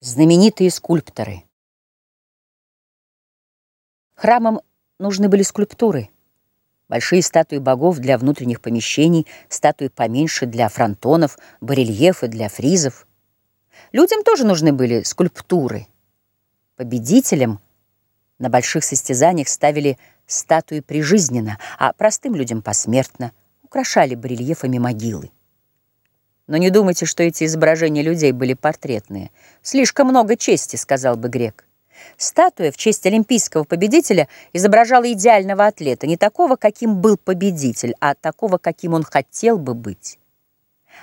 Знаменитые скульпторы. Храмам нужны были скульптуры. Большие статуи богов для внутренних помещений, статуи поменьше для фронтонов, барельефы для фризов. Людям тоже нужны были скульптуры. Победителям на больших состязаниях ставили статуи прижизненно, а простым людям посмертно украшали барельефами могилы. Но не думайте, что эти изображения людей были портретные. Слишком много чести, сказал бы грек. Статуя в честь олимпийского победителя изображала идеального атлета, не такого, каким был победитель, а такого, каким он хотел бы быть.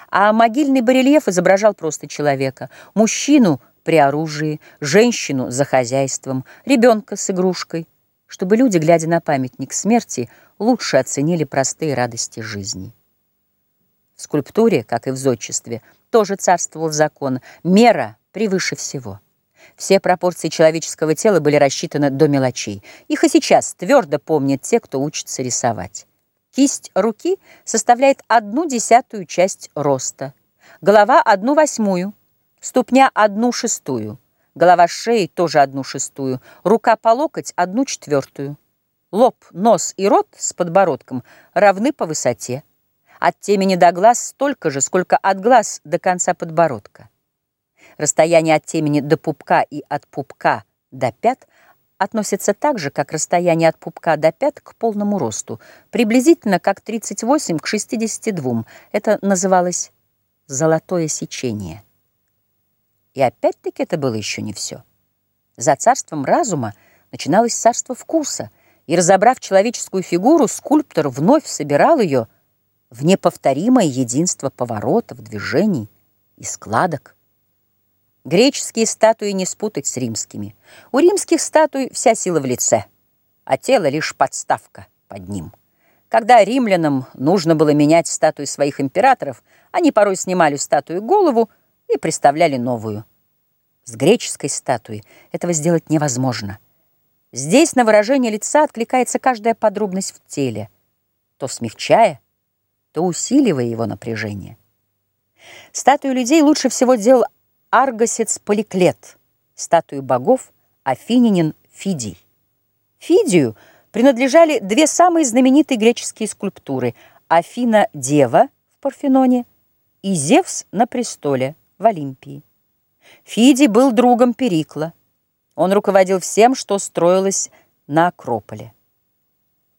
А могильный барельеф изображал просто человека, мужчину при оружии, женщину за хозяйством, ребенка с игрушкой, чтобы люди, глядя на памятник смерти, лучше оценили простые радости жизни. В скульптуре, как и в зодчестве, тоже царствовал закон. Мера превыше всего. Все пропорции человеческого тела были рассчитаны до мелочей. Их и сейчас твердо помнят те, кто учится рисовать. Кисть руки составляет одну десятую часть роста, голова – одну восьмую, ступня – одну шестую, голова шеи – тоже одну шестую, рука по локоть – одну четвертую. Лоб, нос и рот с подбородком равны по высоте. От темени до глаз столько же, сколько от глаз до конца подбородка. Расстояние от темени до пупка и от пупка до пят относится так же, как расстояние от пупка до пят к полному росту, приблизительно как 38 к 62. Это называлось «золотое сечение». И опять-таки это было еще не все. За царством разума начиналось царство вкуса, и, разобрав человеческую фигуру, скульптор вновь собирал ее – в неповторимое единство поворотов, движений и складок. Греческие статуи не спутать с римскими. У римских статуй вся сила в лице, а тело лишь подставка под ним. Когда римлянам нужно было менять статуи своих императоров, они порой снимали статую голову и представляли новую. С греческой статуей этого сделать невозможно. Здесь на выражение лица откликается каждая подробность в теле, то смягчая, то усиливая его напряжение. Статую людей лучше всего делал аргосец Поликлет, статую богов Афининин Фидий. Фидию принадлежали две самые знаменитые греческие скульптуры Афина Дева в Парфеноне и Зевс на престоле в Олимпии. Фидий был другом Перикла. Он руководил всем, что строилось на Акрополе.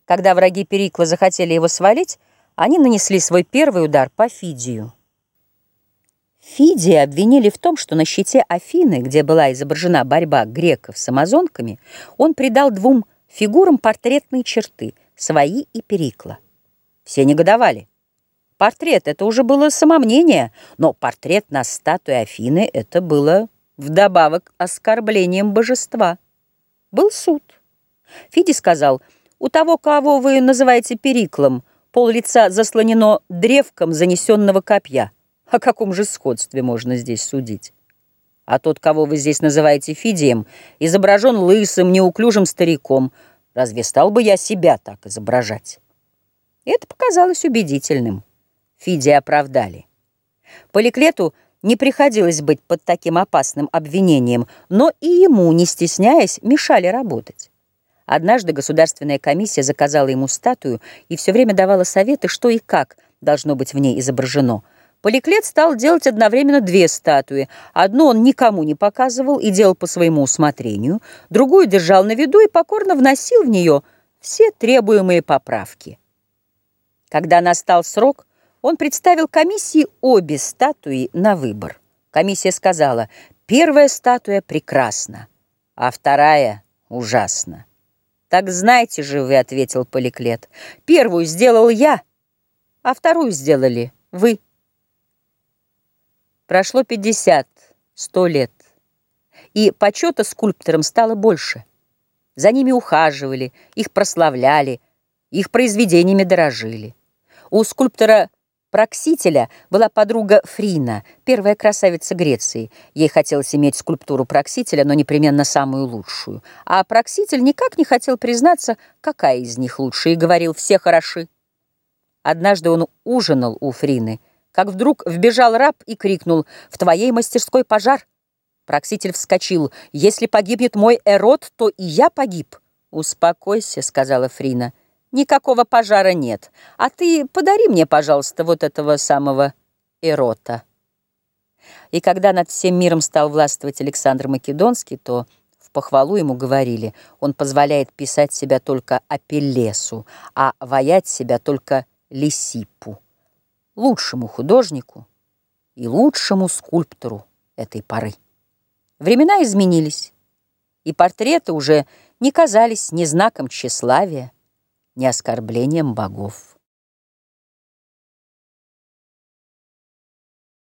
Когда враги Перикла захотели его свалить, они нанесли свой первый удар по Фидию. Фидия обвинили в том, что на щите Афины, где была изображена борьба греков с амазонками, он придал двум фигурам портретные черты, свои и Перикла. Все негодовали. Портрет — это уже было самомнение, но портрет на статуе Афины — это было вдобавок оскорблением божества. Был суд. Фиди сказал, у того, кого вы называете Периклом, — Пол лица заслонено древком занесенного копья. О каком же сходстве можно здесь судить? А тот, кого вы здесь называете Фидием, изображен лысым, неуклюжим стариком. Разве стал бы я себя так изображать? это показалось убедительным. Фидия оправдали. Поликлету не приходилось быть под таким опасным обвинением, но и ему, не стесняясь, мешали работать. Однажды государственная комиссия заказала ему статую и все время давала советы, что и как должно быть в ней изображено. Поликлет стал делать одновременно две статуи. Одну он никому не показывал и делал по своему усмотрению, другую держал на виду и покорно вносил в нее все требуемые поправки. Когда настал срок, он представил комиссии обе статуи на выбор. Комиссия сказала, первая статуя прекрасна, а вторая ужасна. «Так знайте же вы», — ответил Поликлет, — «первую сделал я, а вторую сделали вы». Прошло пятьдесят, сто лет, и почета скульпторам стало больше. За ними ухаживали, их прославляли, их произведениями дорожили. У скульптора Проксителя была подруга Фрина, первая красавица Греции. Ей хотелось иметь скульптуру Проксителя, но непременно самую лучшую. А Прокситель никак не хотел признаться, какая из них лучше, и говорил «все хороши». Однажды он ужинал у Фрины, как вдруг вбежал раб и крикнул «В твоей мастерской пожар!» Прокситель вскочил. «Если погибнет мой Эрот, то и я погиб». «Успокойся», — сказала Фрина. «Никакого пожара нет. А ты подари мне, пожалуйста, вот этого самого Эрота». И когда над всем миром стал властвовать Александр Македонский, то в похвалу ему говорили, он позволяет писать себя только Апеллесу, а воять себя только Лисипу, лучшему художнику и лучшему скульптору этой поры. Времена изменились, и портреты уже не казались ни знаком тщеславия, ни оскорблением богов.